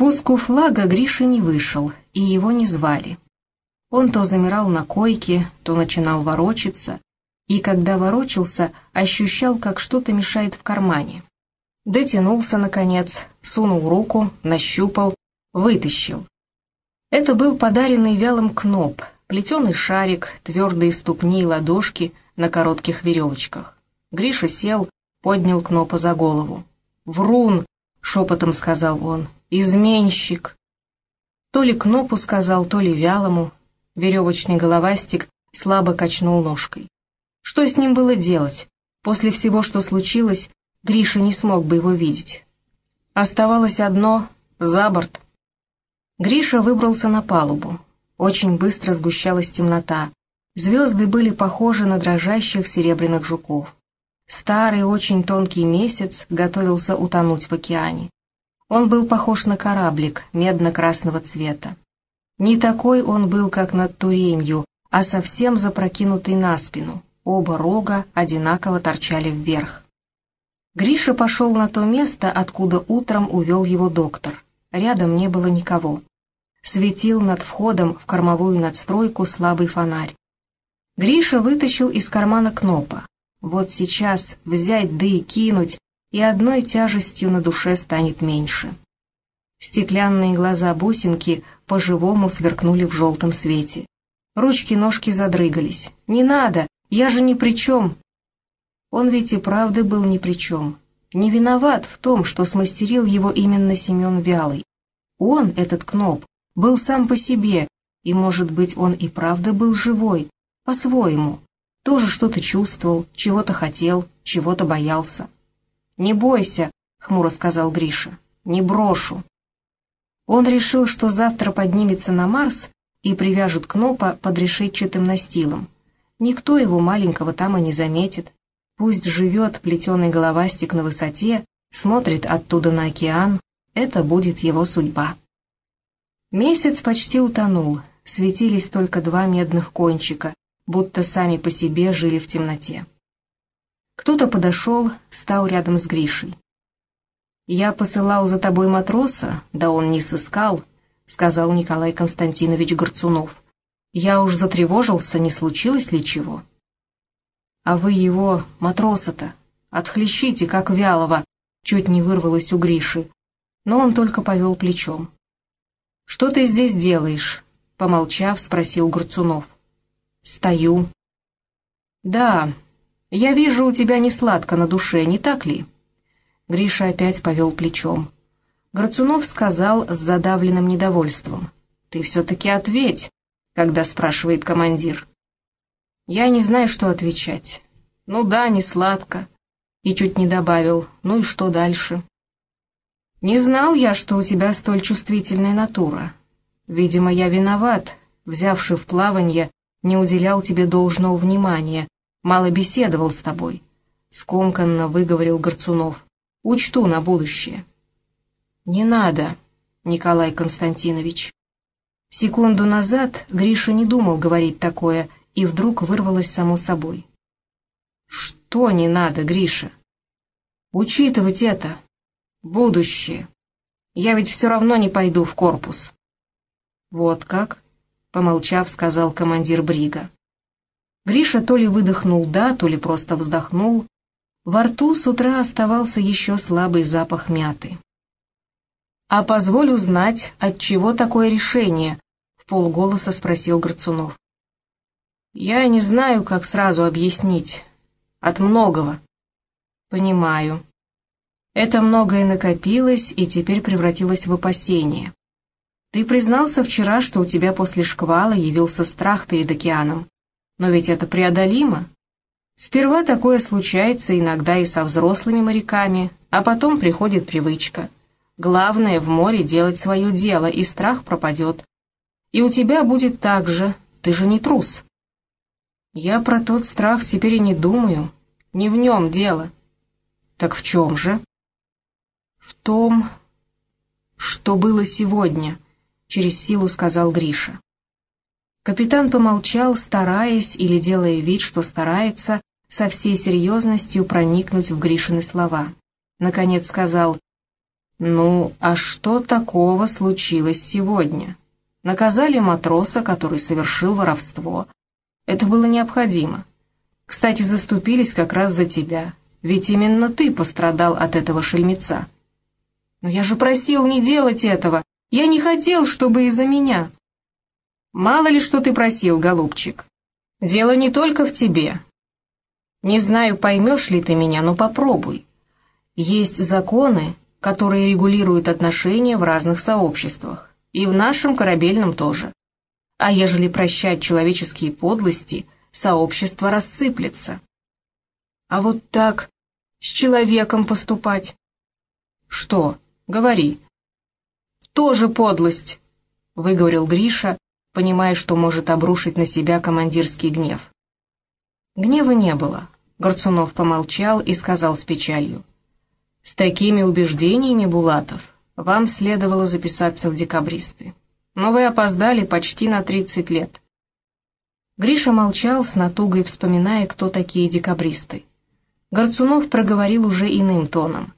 спуску флага Гриша не вышел, и его не звали. Он то замирал на койке, то начинал ворочаться, и когда ворочался, ощущал, как что-то мешает в кармане. Дотянулся, наконец, сунул руку, нащупал, вытащил. Это был подаренный вялым кноп, плетеный шарик, твердые ступни и ладошки на коротких веревочках. Гриша сел, поднял кнопа за голову. «Врун!» — шепотом сказал он. «Изменщик!» То ли кнопу сказал, то ли вялому. Веревочный головастик слабо качнул ножкой. Что с ним было делать? После всего, что случилось, Гриша не смог бы его видеть. Оставалось одно — за борт. Гриша выбрался на палубу. Очень быстро сгущалась темнота. Звезды были похожи на дрожащих серебряных жуков. Старый, очень тонкий месяц готовился утонуть в океане. Он был похож на кораблик медно-красного цвета. Не такой он был, как над Туренью, а совсем запрокинутый на спину. Оба рога одинаково торчали вверх. Гриша пошел на то место, откуда утром увел его доктор. Рядом не было никого. Светил над входом в кормовую надстройку слабый фонарь. Гриша вытащил из кармана кнопа. Вот сейчас взять да и кинуть, и одной тяжестью на душе станет меньше. Стеклянные глаза бусинки по-живому сверкнули в желтом свете. Ручки-ножки задрыгались. «Не надо! Я же ни при чем!» Он ведь и правда был ни при чем. Не виноват в том, что смастерил его именно Семен Вялый. Он, этот Кноп, был сам по себе, и, может быть, он и правда был живой, по-своему. Тоже что-то чувствовал, чего-то хотел, чего-то боялся. «Не бойся», — хмуро сказал Гриша, — «не брошу». Он решил, что завтра поднимется на Марс и привяжет Кнопа под решетчатым настилом. Никто его маленького там и не заметит. Пусть живет плетеный головастик на высоте, смотрит оттуда на океан, это будет его судьба. Месяц почти утонул, светились только два медных кончика, будто сами по себе жили в темноте. Кто-то подошел, стал рядом с Гришей. «Я посылал за тобой матроса, да он не сыскал», — сказал Николай Константинович Горцунов. Я уж затревожился, не случилось ли чего. А вы его, матроса-то, отхлещите, как вялого, чуть не вырвалось у Гриши. Но он только повел плечом. «Что ты здесь делаешь?» — помолчав, спросил Гурцунов. «Стою». «Да, я вижу, у тебя не сладко на душе, не так ли?» Гриша опять повел плечом. Грацунов сказал с задавленным недовольством. «Ты все-таки ответь, когда спрашивает командир. Я не знаю, что отвечать. Ну да, не сладко. И чуть не добавил, ну и что дальше? Не знал я, что у тебя столь чувствительная натура. Видимо, я виноват, взявший в плаванье, не уделял тебе должного внимания, мало беседовал с тобой. Скомканно выговорил Горцунов. Учту на будущее. Не надо, Николай Константинович. Секунду назад Гриша не думал говорить такое, и вдруг вырвалось само собой. «Что не надо, Гриша?» «Учитывать это. Будущее. Я ведь все равно не пойду в корпус». «Вот как?» — помолчав, сказал командир Брига. Гриша то ли выдохнул «да», то ли просто вздохнул. Во рту с утра оставался еще слабый запах мяты. «А позволь узнать, от чего такое решение?» — в полголоса спросил Горцунов. «Я не знаю, как сразу объяснить. От многого». «Понимаю. Это многое накопилось и теперь превратилось в опасение. Ты признался вчера, что у тебя после шквала явился страх перед океаном. Но ведь это преодолимо. Сперва такое случается иногда и со взрослыми моряками, а потом приходит привычка». Главное в море делать свое дело, и страх пропадет. И у тебя будет так же, ты же не трус. Я про тот страх теперь и не думаю, не в нем дело. Так в чем же? В том, что было сегодня, через силу сказал Гриша. Капитан помолчал, стараясь или делая вид, что старается, со всей серьезностью проникнуть в Гришины слова. Наконец сказал, «Ну, а что такого случилось сегодня? Наказали матроса, который совершил воровство. Это было необходимо. Кстати, заступились как раз за тебя, ведь именно ты пострадал от этого шельмеца». «Но я же просил не делать этого. Я не хотел, чтобы из-за меня». «Мало ли что ты просил, голубчик. Дело не только в тебе. Не знаю, поймешь ли ты меня, но попробуй. Есть законы, которые регулируют отношения в разных сообществах, и в нашем корабельном тоже. А ежели прощать человеческие подлости, сообщество рассыплется. А вот так с человеком поступать? Что? Говори. Тоже подлость, выговорил Гриша, понимая, что может обрушить на себя командирский гнев. Гнева не было. Горцунов помолчал и сказал с печалью. С такими убеждениями, Булатов, вам следовало записаться в декабристы. Но вы опоздали почти на 30 лет. Гриша молчал с натугой, вспоминая, кто такие декабристы. Горцунов проговорил уже иным тоном.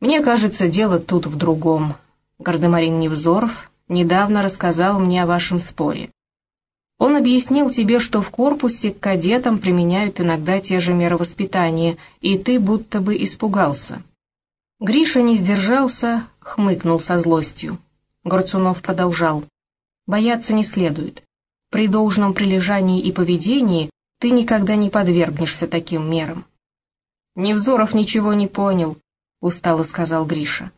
«Мне кажется, дело тут в другом. Гардемарин Невзоров недавно рассказал мне о вашем споре. Он объяснил тебе, что в корпусе к кадетам применяют иногда те же меры воспитания, и ты будто бы испугался. Гриша не сдержался, хмыкнул со злостью. Горцунов продолжал. «Бояться не следует. При должном прилежании и поведении ты никогда не подвергнешься таким мерам». «Невзоров ничего не понял», — устало сказал Гриша.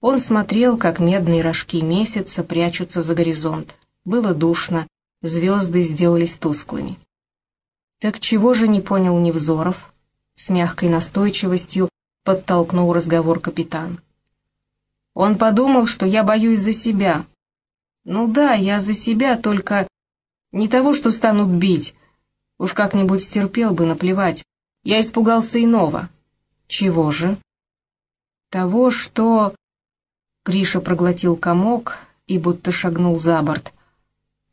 Он смотрел, как медные рожки месяца прячутся за горизонт. Было душно, звезды сделались тусклыми. «Так чего же не понял Невзоров?» С мягкой настойчивостью подтолкнул разговор капитан. «Он подумал, что я боюсь за себя. Ну да, я за себя, только не того, что станут бить. Уж как-нибудь стерпел бы, наплевать. Я испугался иного». «Чего же?» «Того, что...» Гриша проглотил комок и будто шагнул за борт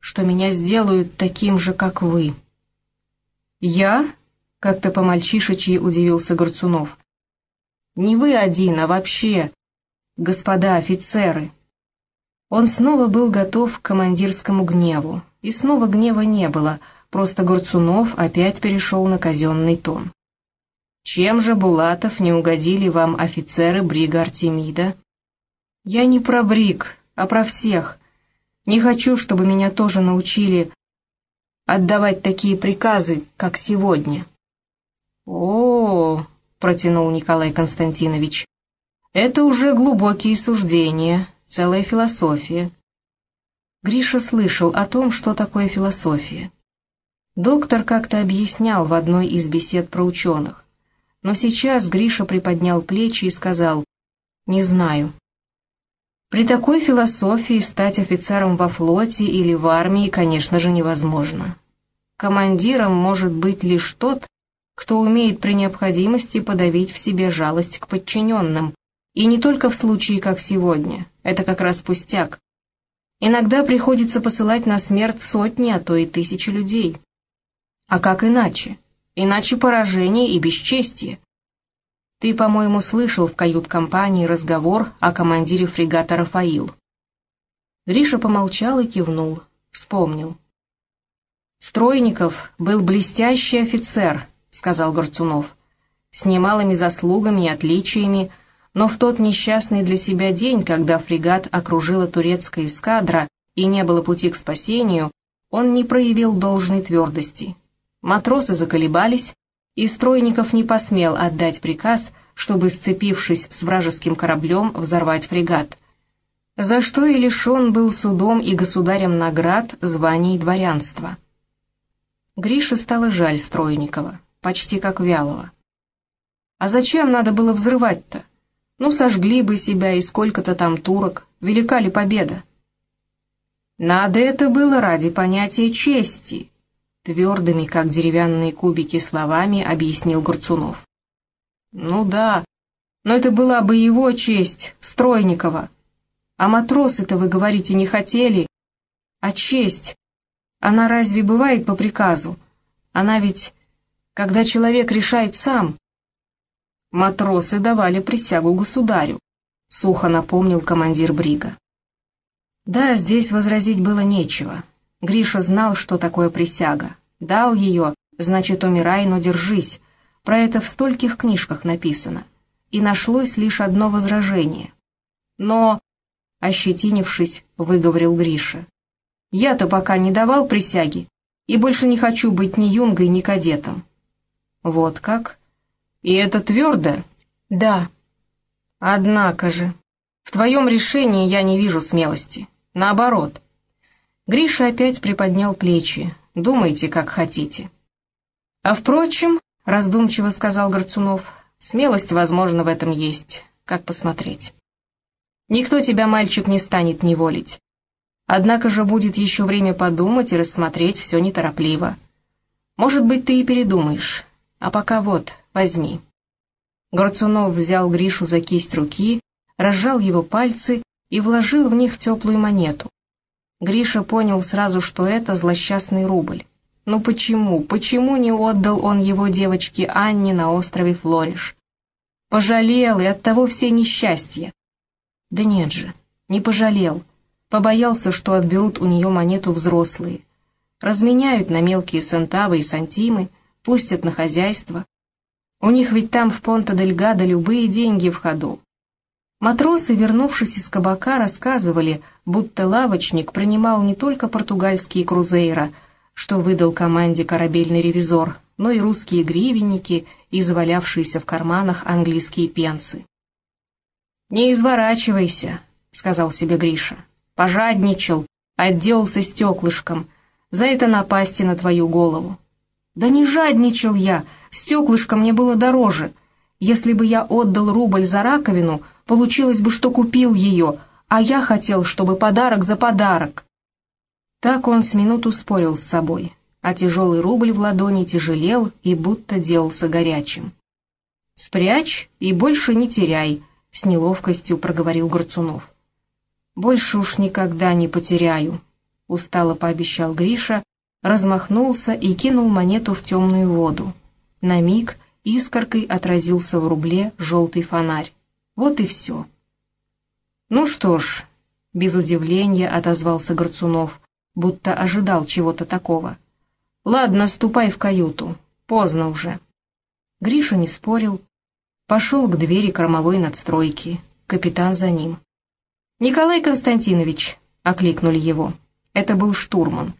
что меня сделают таким же, как вы». «Я?» — как-то по-мальчишечьи удивился Горцунов. «Не вы один, а вообще, господа офицеры». Он снова был готов к командирскому гневу, и снова гнева не было, просто Горцунов опять перешел на казенный тон. «Чем же, Булатов, не угодили вам офицеры брига Артемида?» «Я не про бриг, а про всех. Не хочу, чтобы меня тоже научили отдавать такие приказы, как сегодня. О, -о, -о протянул Николай Константинович, это уже глубокие суждения, целая философия. Гриша слышал о том, что такое философия. Доктор как-то объяснял в одной из бесед про ученых. Но сейчас Гриша приподнял плечи и сказал «Не знаю, при такой философии стать офицером во флоте или в армии, конечно же, невозможно. Командиром может быть лишь тот, кто умеет при необходимости подавить в себе жалость к подчиненным, и не только в случае, как сегодня, это как раз пустяк. Иногда приходится посылать на смерть сотни, а то и тысячи людей. А как иначе? Иначе поражение и бесчестие. Ты, по-моему, слышал в кают-компании разговор о командире фрегата «Рафаил». Гриша помолчал и кивнул, вспомнил. «Стройников был блестящий офицер», — сказал Горцунов, «с немалыми заслугами и отличиями, но в тот несчастный для себя день, когда фрегат окружила турецкая эскадра и не было пути к спасению, он не проявил должной твердости. Матросы заколебались, и Стройников не посмел отдать приказ, чтобы, сцепившись с вражеским кораблем, взорвать фрегат. За что и лишен был судом и государем наград, званий дворянства. Грише стало жаль Стройникова, почти как Вялого. А зачем надо было взрывать-то? Ну, сожгли бы себя и сколько-то там турок, велика ли победа? Надо это было ради понятия чести, твердыми, как деревянные кубики, словами объяснил Гурцунов. «Ну да, но это была бы его честь, Стройникова. А матросы-то, вы говорите, не хотели. А честь, она разве бывает по приказу? Она ведь, когда человек решает сам...» Матросы давали присягу государю. сухо напомнил командир Брига. Да, здесь возразить было нечего. Гриша знал, что такое присяга. Дал ее, значит, умирай, но держись. Про это в стольких книжках написано. И нашлось лишь одно возражение. Но, ощетинившись, выговорил Гриша. Я-то пока не давал присяги, и больше не хочу быть ни юнгой, ни кадетом. Вот как? И это твердо? Да. Однако же, в твоем решении я не вижу смелости. Наоборот. Гриша опять приподнял плечи. Думайте, как хотите. А впрочем, раздумчиво сказал Горцунов, смелость, возможно, в этом есть. Как посмотреть? Никто тебя, мальчик, не станет неволить. Однако же будет еще время подумать и рассмотреть все неторопливо. Может быть, ты и передумаешь. А пока вот, возьми. Горцунов взял Гришу за кисть руки, разжал его пальцы и вложил в них теплую монету. Гриша понял сразу, что это злосчастный рубль. Ну почему, почему не отдал он его девочке Анне на острове Флориш? Пожалел, и оттого все несчастья. Да нет же, не пожалел. Побоялся, что отберут у нее монету взрослые. Разменяют на мелкие сантавы и сантимы, пустят на хозяйство. У них ведь там в Понта-дель-Гадо любые деньги в ходу. Матросы, вернувшись из кабака, рассказывали, будто лавочник принимал не только португальские крузейра, что выдал команде корабельный ревизор, но и русские гривенники и завалявшиеся в карманах английские пенсы. «Не изворачивайся», — сказал себе Гриша. «Пожадничал, отделался стеклышком. За это напасти на твою голову». «Да не жадничал я, стеклышко мне было дороже. Если бы я отдал рубль за раковину, получилось бы, что купил ее, а я хотел, чтобы подарок за подарок. Так он с минуту спорил с собой, а тяжелый рубль в ладони тяжелел и будто делался горячим. «Спрячь и больше не теряй», — с неловкостью проговорил Горцунов. «Больше уж никогда не потеряю», — устало пообещал Гриша, размахнулся и кинул монету в темную воду. На миг искоркой отразился в рубле желтый фонарь. Вот и все. «Ну что ж», — без удивления отозвался Горцунов, будто ожидал чего-то такого. «Ладно, ступай в каюту. Поздно уже». Гриша не спорил. Пошел к двери кормовой надстройки. Капитан за ним. «Николай Константинович», — окликнули его. Это был штурман.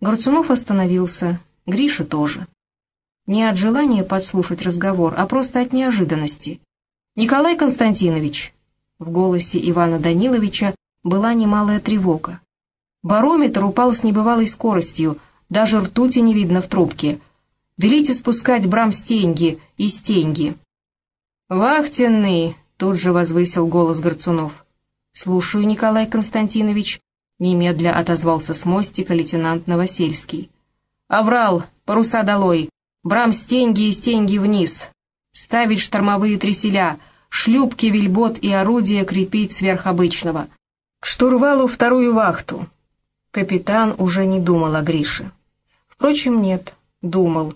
Горцунов остановился, Гриша тоже. Не от желания подслушать разговор, а просто от неожиданности. «Николай Константинович!» В голосе Ивана Даниловича была немалая тревога. Барометр упал с небывалой скоростью, даже ртути не видно в трубке. «Велите спускать брам стеньги и стеньги!» «Вахтенный!» — тут же возвысил голос Горцунов. «Слушаю, Николай Константинович», — немедля отозвался с мостика лейтенант Новосельский. «Аврал, паруса долой! Брам стеньги и стеньги вниз! ставить штормовые треселя, шлюпки, вельбот и орудия крепить сверх обычного. К штурвалу вторую вахту. Капитан уже не думал о Грише. Впрочем, нет, думал.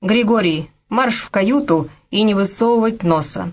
«Григорий, марш в каюту и не высовывать носа».